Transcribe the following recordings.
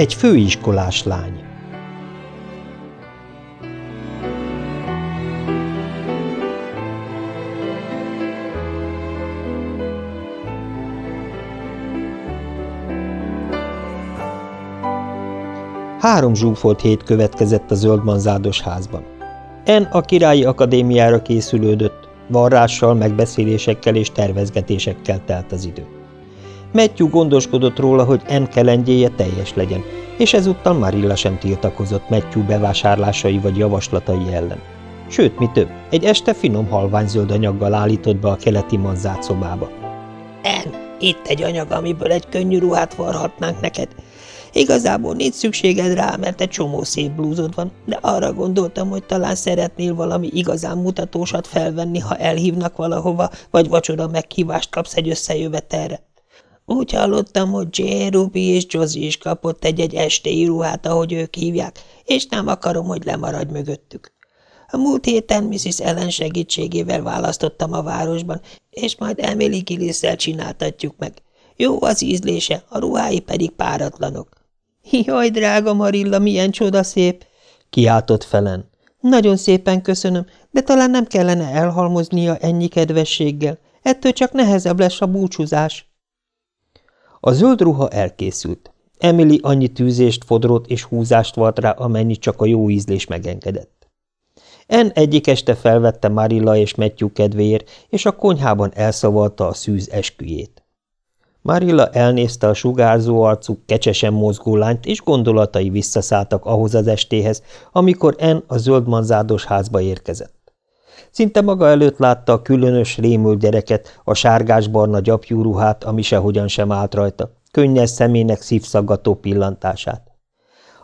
Egy főiskolás lány Három zsúfolt hét következett a zöldmanzádos házban. En a királyi akadémiára készülődött, varrással, megbeszélésekkel és tervezgetésekkel telt az idő. Matthew gondoskodott róla, hogy En kelendjéje teljes legyen, és ezúttal Marilla sem tiltakozott Matthew bevásárlásai vagy javaslatai ellen. Sőt, mi több, egy este finom halványzöld anyaggal állított be a keleti manzát szobába. – En, itt egy anyag, amiből egy könnyű ruhát varhatnánk neked. Igazából nincs szükséged rá, mert egy csomó szép blúzod van, de arra gondoltam, hogy talán szeretnél valami igazán mutatósat felvenni, ha elhívnak valahova, vagy vacsora meghívást kapsz egy összejövetelre. Úgy hallottam, hogy Jane, Ruby és Josie is kapott egy-egy estéi íruhát, ahogy ők hívják, és nem akarom, hogy lemaradj mögöttük. A múlt héten Mrs. Ellen segítségével választottam a városban, és majd Emily gillis csináltatjuk meg. Jó az ízlése, a ruhái pedig páratlanok. Jaj, drága Marilla, milyen csoda szép! kiáltott felen. Nagyon szépen köszönöm, de talán nem kellene elhalmoznia ennyi kedvességgel. Ettől csak nehezebb lesz a búcsúzás. A zöld ruha elkészült. Emily annyi tűzést, fodrót és húzást volt rá, amennyi csak a jó ízlés megengedett. En egyik este felvette Marilla és Matthew kedvéért, és a konyhában elszavalta a szűz esküjét. Marilla elnézte a sugárzó arcú, kecsesen mozgó lányt, és gondolatai visszaszálltak ahhoz az estéhez, amikor En a zöld manzádos házba érkezett. Szinte maga előtt látta a különös, rémült gyereket, a sárgás-barna gyapjú ruhát, ami sehogyan sem állt rajta, könnyes szemének szívszaggató pillantását.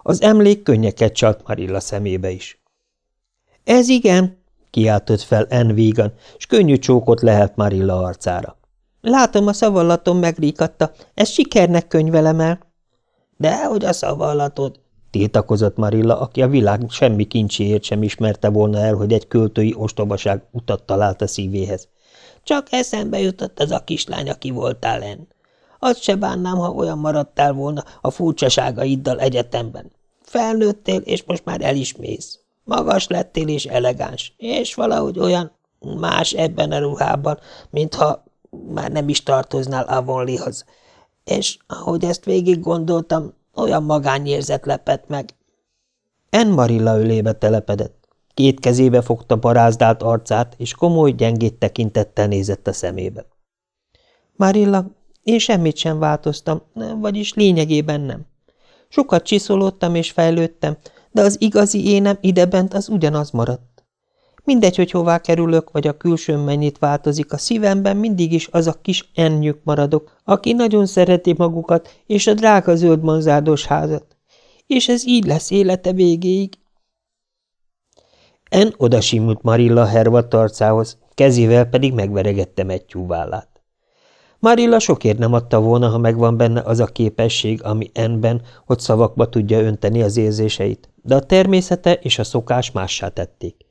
Az emlék könnyeket csalt Marilla szemébe is. – Ez igen! – kiáltott fel En vígan, s könnyű csókot lehet Marilla arcára. – Látom, a szavallatom megríkatta. Ez sikernek könyvelem el. – Dehogy a szavallatod! Tiltakozott Marilla, aki a világ semmi kincséért sem ismerte volna el, hogy egy költői ostobaság utat talált a szívéhez. Csak eszembe jutott az a kislány, aki voltál en. Azt se bánnám, ha olyan maradtál volna a furcsaságaiddal egyetemben. Felnőttél, és most már el is mész. Magas lettél és elegáns, és valahogy olyan más ebben a ruhában, mintha már nem is tartoznál Avonlihoz. És ahogy ezt végig gondoltam, olyan magányérzet lepett meg. En Marilla ölébe telepedett. Két kezébe fogta barázdált arcát, és komoly, gyengét tekintettel nézett a szemébe. Marilla, én semmit sem változtam, vagyis lényegében nem. Sokat csiszolódtam és fejlődtem, de az igazi énem idebent az ugyanaz maradt. Mindegy, hogy hová kerülök, vagy a külsőm mennyit változik, a szívemben mindig is az a kis ennyük maradok, aki nagyon szereti magukat és a drága zöld manzárdos házat. És ez így lesz élete végéig. En odasimult Marilla Hervat arcához, kezével pedig megveregette Matthew vállát. Marilla sokért nem adta volna, ha megvan benne az a képesség, ami Enben, hogy szavakba tudja önteni az érzéseit, de a természete és a szokás mássá tették.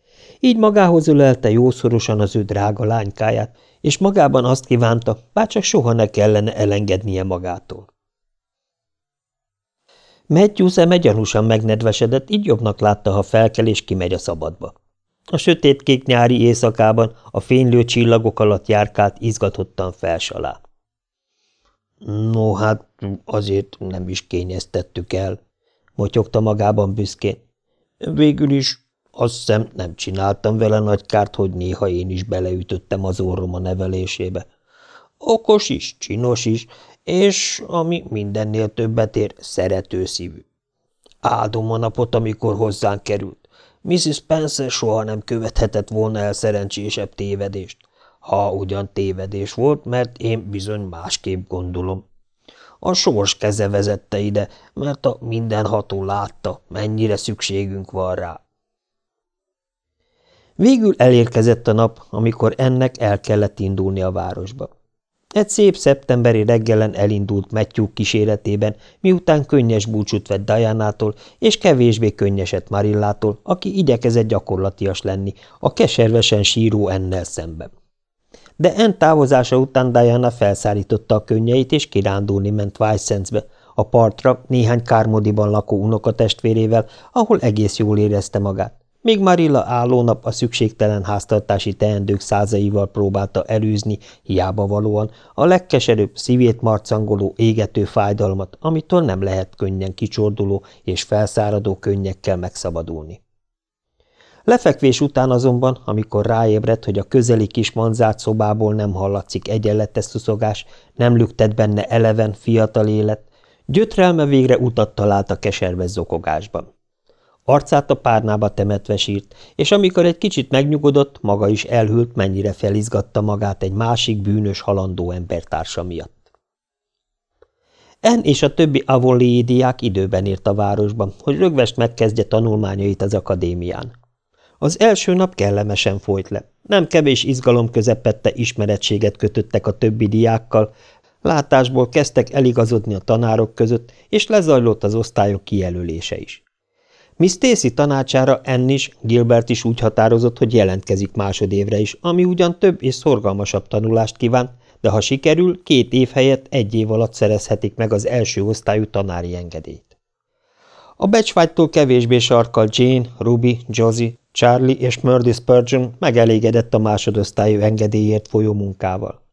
Így magához ölelte jószorosan az ő drága lánykáját, és magában azt kívánta, bárcsak soha ne kellene elengednie magától. Matthew szeme gyanúsan megnedvesedett, így jobbnak látta, ha felkel és kimegy a szabadba. A sötétkék nyári éjszakában a fénylő csillagok alatt járkált izgatottan felsalá. No, hát azért nem is kényeztettük el, motyogta magában büszkén. Végül is azt hiszem, nem csináltam vele nagy kárt, hogy néha én is beleütöttem az orrom a nevelésébe. Okos is, csinos is, és, ami mindennél többet ér, szerető szívű. Áldom a napot, amikor hozzánk került. Mrs. Spencer soha nem követhetett volna el szerencsésebb tévedést. Ha ugyan tévedés volt, mert én bizony másképp gondolom. A sors keze vezette ide, mert a mindenható látta, mennyire szükségünk van rá. Végül elérkezett a nap, amikor ennek el kellett indulni a városba. Egy szép szeptemberi reggelen elindult Matthew kíséretében, miután könnyes búcsút vett Dianától, és kevésbé könnyesett Marillától, aki igyekezett gyakorlatias lenni, a keservesen síró ennel szemben. De en távozása után Diana felszállította a könnyeit, és kirándulni ment Weissensbe, a partra néhány kármodiban lakó unokatestvérével, ahol egész jól érezte magát, míg Marilla állónap a szükségtelen háztartási teendők százaival próbálta elűzni, hiába valóan, a legkeserőbb, szívét marcangoló, égető fájdalmat, amitől nem lehet könnyen kicsorduló és felszáradó könnyekkel megszabadulni. Lefekvés után azonban, amikor ráébredt, hogy a közeli kis manzárt szobából nem hallatszik egyenletes szuszogás, nem lüktet benne eleven, fiatal élet, gyötrelme végre utat talált a keserves zokogásban. Arcát a párnába temetve sírt, és amikor egy kicsit megnyugodott, maga is elhűlt, mennyire felizgatta magát egy másik bűnös halandó embertársa miatt. En és a többi avonlii diák időben ért a városban, hogy rögvest megkezdje tanulmányait az akadémián. Az első nap kellemesen folyt le. Nem kevés izgalom közepette ismerettséget kötöttek a többi diákkal, látásból kezdtek eligazodni a tanárok között, és lezajlott az osztályok kijelölése is. Miss Stacy tanácsára Enn is, Gilbert is úgy határozott, hogy jelentkezik másodévre is, ami ugyan több és szorgalmasabb tanulást kíván, de ha sikerül, két év helyett egy év alatt szerezhetik meg az első osztályú tanári engedélyt. A becsvágytól kevésbé sarkal Jane, Ruby, Josie, Charlie és Murdy Spurgeon megelégedett a másodosztályú engedélyért folyó munkával.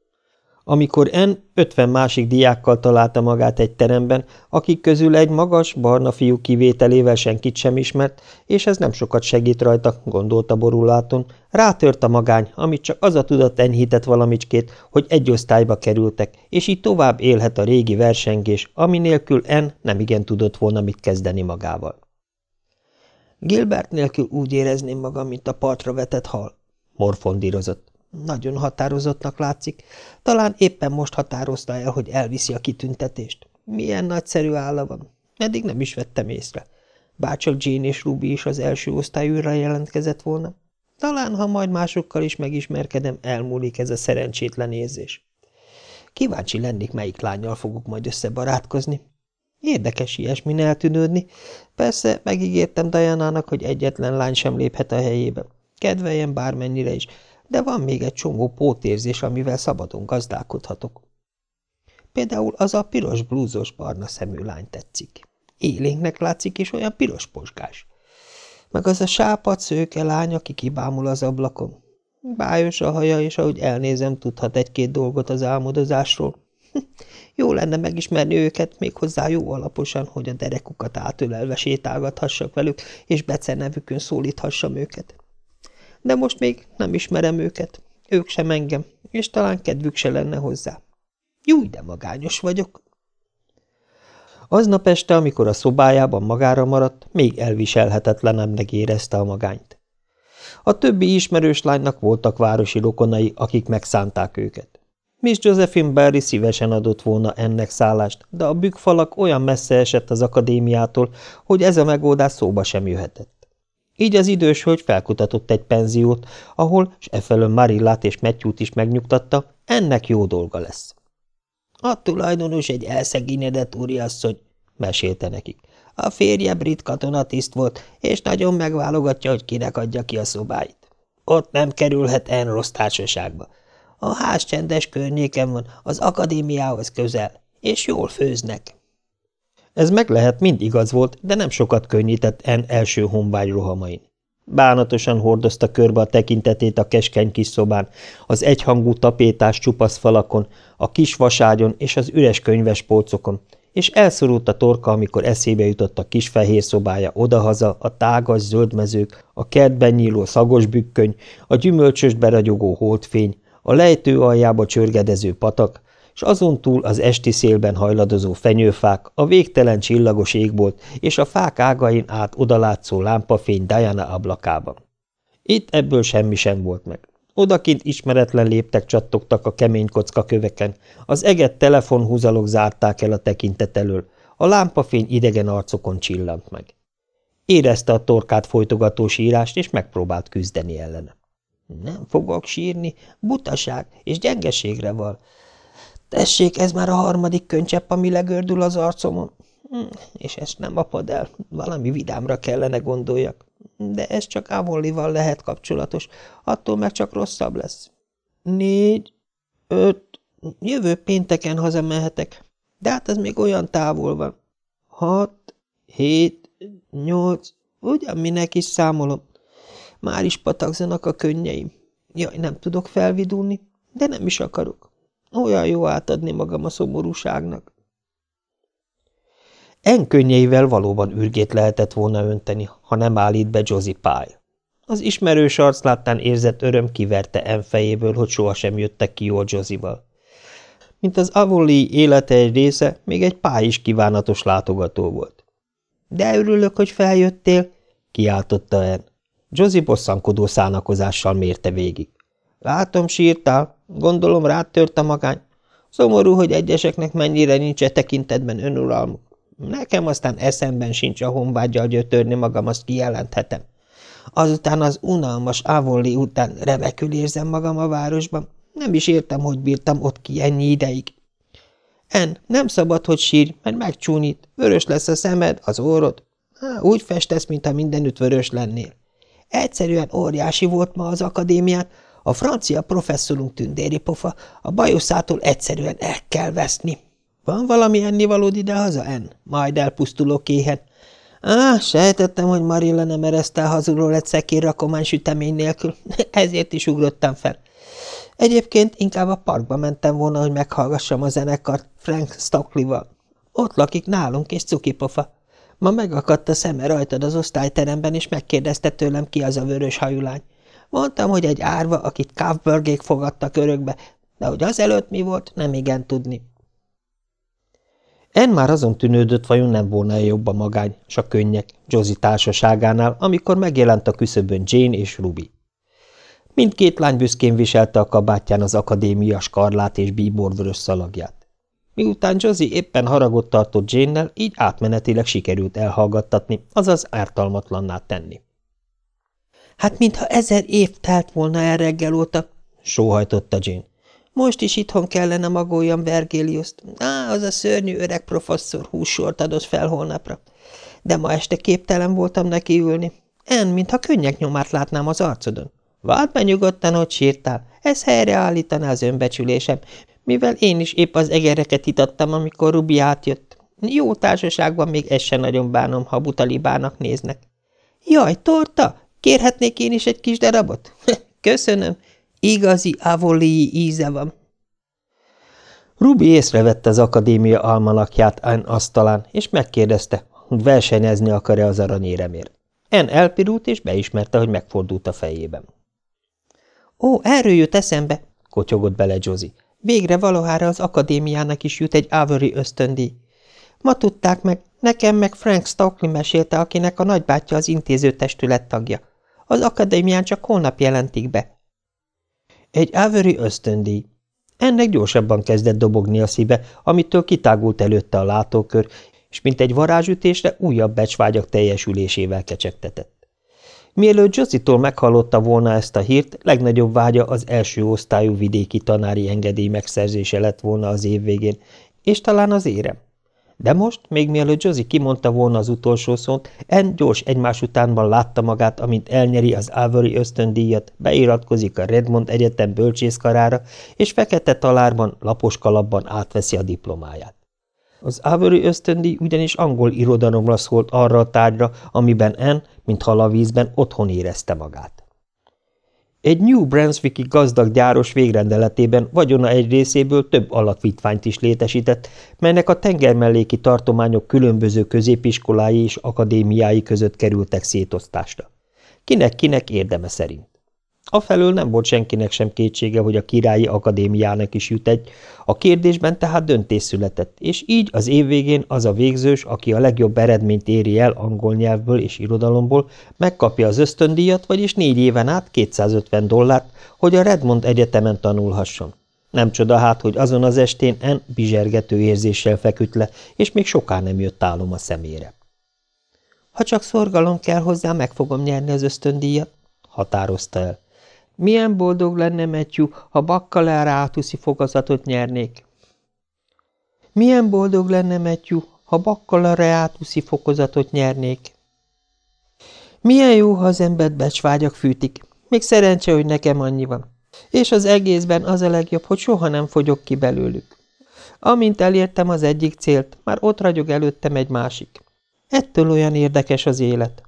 Amikor En ötven másik diákkal találta magát egy teremben, akik közül egy magas, barna fiú kivételével senkit sem ismert, és ez nem sokat segít rajta, gondolta boruláton, rátört a magány, amit csak az a tudat enyhített valamicskét, hogy egy osztályba kerültek, és így tovább élhet a régi versengés, ami nélkül nem igen tudott volna mit kezdeni magával. Gilbert nélkül úgy érezném magam, mint a partra vetett hal, morfondírozott. Nagyon határozottnak látszik. Talán éppen most határozta el, hogy elviszi a kitüntetést. Milyen nagyszerű álla van. Eddig nem is vettem észre. Bárcsak Jane és Ruby is az első osztályúra jelentkezett volna. Talán, ha majd másokkal is megismerkedem, elmúlik ez a szerencsétlen érzés. Kíváncsi lennék, melyik lányjal fogok majd összebarátkozni. Érdekes ilyesmin eltűnődni. Persze megígértem Dajánának, hogy egyetlen lány sem léphet a helyébe. Kedveljen bármennyire is, de van még egy csomó pótérzés, amivel szabadon gazdálkodhatok. Például az a piros blúzos barna szemű lány tetszik. Élénknek látszik, és olyan piros posgás. Meg az a sápat szőke lány, aki kibámul az ablakon. Bájos a haja, és ahogy elnézem, tudhat egy-két dolgot az álmodozásról. Jó lenne megismerni őket, méghozzá jó alaposan, hogy a derekukat átölelve sétálgathassak velük, és Bece nevükön szólíthassam őket de most még nem ismerem őket, ők sem engem, és talán kedvük se lenne hozzá. Júj, de magányos vagyok. Aznap este, amikor a szobájában magára maradt, még elviselhetetlenebbnek érezte a magányt. A többi ismerős lánynak voltak városi rokonai, akik megszánták őket. Miss Josephine Barry szívesen adott volna ennek szállást, de a bükkfalak olyan messze esett az akadémiától, hogy ez a megoldás szóba sem jöhetett. Így az idős hölgy felkutatott egy penziót, ahol, s efelől Marillát és Matthew-t is megnyugtatta, ennek jó dolga lesz. A tulajdonos egy elszegényedett úriasszony, mesélte nekik. A férje brit katonatiszt volt, és nagyon megválogatja, hogy kinek adja ki a szobáit. Ott nem kerülhet en rossz társaságba. A ház csendes környéken van, az akadémiához közel, és jól főznek. Ez meg lehet mind igaz volt, de nem sokat könnyített En első honvágy rohamain. Bánatosan hordozta körbe a tekintetét a keskeny kis szobán, az egyhangú tapétás csupasz falakon, a kis vaságyon és az üres könyves polcokon, és elszorult a torka, amikor eszébe jutott a kis fehér szobája odahaza, a tágas zöldmezők, a kertben nyíló szagos bükköny, a gyümölcsös beragyogó holdfény, a lejtő aljába csörgedező patak, s azon túl az esti szélben hajladozó fenyőfák, a végtelen csillagos égbolt és a fák ágain át odalátszó lámpafény Diana ablakában. Itt ebből semmi sem volt meg. Odakint ismeretlen léptek csattogtak a kemény kocka köveken, az eget telefonhúzalok zárták el a tekintet elől, a lámpafény idegen arcokon csillant meg. Érezte a torkát folytogató sírást, és megpróbált küzdeni ellene. Nem fogok sírni, butaság és gyengeségre val, Tessék, ez már a harmadik könycsepp, ami legördül az arcomon. Hm, és ezt nem apad el, valami vidámra kellene gondoljak. De ez csak Avonlival lehet kapcsolatos, attól meg csak rosszabb lesz. Négy, öt, jövő pénteken hazamehetek. De hát az még olyan távol van. Hat, hét, nyolc, ugyan minek is számolom. Már is patakzanak a könnyeim. Jaj, nem tudok felvidulni, de nem is akarok. Olyan jó átadni magam a szomorúságnak. En könnyeivel valóban ürgét lehetett volna önteni, ha nem állít be Josie Pye. Az ismerős arc láttán érzett öröm kiverte En fejéből, hogy sohasem jöttek ki jól Josival. Mint az Avoli élete egy része, még egy pár is kívánatos látogató volt. – De örülök, hogy feljöttél! – kiáltotta En. Josie bosszankodó szánakozással mérte végig. – Látom, sírtál. Gondolom rád tört a magány. Szomorú, hogy egyeseknek mennyire nincs e tekintetben önuralmuk. Nekem aztán eszemben sincs a honvágyjal gyötörni magam, azt kijelenthetem. Azután az unalmas ávolli után remekül érzem magam a városban. Nem is értem, hogy bírtam ott ki ennyi ideig. En, nem szabad, hogy sírj, mert megcsúnyít. Vörös lesz a szemed, az órod. Há, úgy festesz, mintha mindenütt vörös lennél. Egyszerűen óriási volt ma az akadémián, a francia professzorunk tündéri pofa, a bajuszától egyszerűen el kell veszni. Van valami ennivalód ide-haza, En? Majd elpusztulok éhen. Á, sejtettem, hogy Marilla nem ereszte hazulról egy szekér rakomány sütemény nélkül, ezért is ugrottam fel. Egyébként inkább a parkba mentem volna, hogy meghallgassam a zenekart Frank Stockley-val. Ott lakik nálunk, és cukipofa. Ma megakadt a szeme rajtad az osztályteremben, és megkérdezte tőlem, ki az a vörös hajulány. Mondtam, hogy egy árva, akit Kaufbergék fogadtak örökbe, de hogy azelőtt mi volt, nem igen tudni. En már azon tűnődött, vajon nem volna -e jobb a magány, s a könnyek Josie társaságánál, amikor megjelent a küszöbön Jane és Ruby. Mindkét lány büszkén viselte a kabátján az akadémia skarlát és bíborvörös szalagját. Miután Josie éppen haragot tartott Jane-nel, így átmenetileg sikerült elhallgattatni, azaz ártalmatlanná tenni. – Hát mintha ezer év telt volna el reggel óta, sóhajtotta Jane. Most is itthon kellene magoljam Vergiliuszt. Á, az a szörnyű öreg professzor húsort adott fel holnapra. De ma este képtelen voltam neki ülni. En, mintha könnyek nyomát látnám az arcodon. Vádd be nyugodtan, hogy sírtál. Ez helyreállítaná az önbecsülésem, mivel én is épp az egereket itattam, amikor Rubi átjött. Jó társaságban még ezt se nagyon bánom, ha butalibának néznek. Jaj, torta! Kérhetnék én is egy kis darabot? Köszönöm. Igazi avolii íze van. Rubi észrevette az akadémia almanakját Ann asztalán, és megkérdezte, hogy versenyezni akar-e az aranyéremért. En elpirult, és beismerte, hogy megfordult a fejében. Ó, erről jött eszembe, kotyogott bele Josie. Végre valahára az akadémiának is jut egy Avery ösztöndíj. Ma tudták meg, nekem meg Frank Stockley mesélte, akinek a nagybátyja az intézőtestület tagja. Az akadémián csak holnap jelentik be. Egy Avery ösztöndíj. Ennek gyorsabban kezdett dobogni a szíve, amitől kitágult előtte a látókör, és mint egy varázsütésre újabb becsvágyak teljesülésével kecsegtetett. Mielőtt Josie-tól meghallotta volna ezt a hírt, legnagyobb vágya az első osztályú vidéki tanári engedély megszerzése lett volna az év végén, és talán az érem. De most, még mielőtt Josie kimondta volna az utolsó szót, En gyors egymás utánban látta magát, amint elnyeri az Avery ösztöndíjat, beiratkozik a Redmond Egyetem bölcsészkarára, és fekete talárban, lapos kalapban átveszi a diplomáját. Az Avery ösztöndíj ugyanis angol irodalomra szólt arra a tárgyra, amiben En, mint halavízben, otthon érezte magát. Egy New Brunswicki gazdag gyáros végrendeletében vagyona egy részéből több alapítványt is létesített, melynek a tengermelléki tartományok különböző középiskolái és akadémiái között kerültek szétosztásra. Kinek-kinek érdeme szerint. Afelől nem volt senkinek sem kétsége, hogy a királyi akadémiának is jut egy, a kérdésben tehát döntés született, és így az év végén az a végzős, aki a legjobb eredményt éri el angol nyelvből és irodalomból, megkapja az ösztöndíjat, vagyis négy éven át 250 dollárt, hogy a Redmond Egyetemen tanulhasson. Nem csoda hát, hogy azon az estén en bizsergető érzéssel feküdt le, és még soká nem jött álom a szemére. Ha csak szorgalom kell hozzá, meg fogom nyerni az ösztöndíjat, határozta el. Milyen boldog lenne Matthew, ha baccalaureátuszi fogazatot nyernék? Milyen boldog lenne Matthew, ha baccalaureátuszi fokozatot nyernék? Milyen jó, ha az embert becsvágyak fűtik. Még szerencse, hogy nekem annyi van. És az egészben az a legjobb, hogy soha nem fogyok ki belőlük. Amint elértem az egyik célt, már ott ragyog előttem egy másik. Ettől olyan érdekes az élet.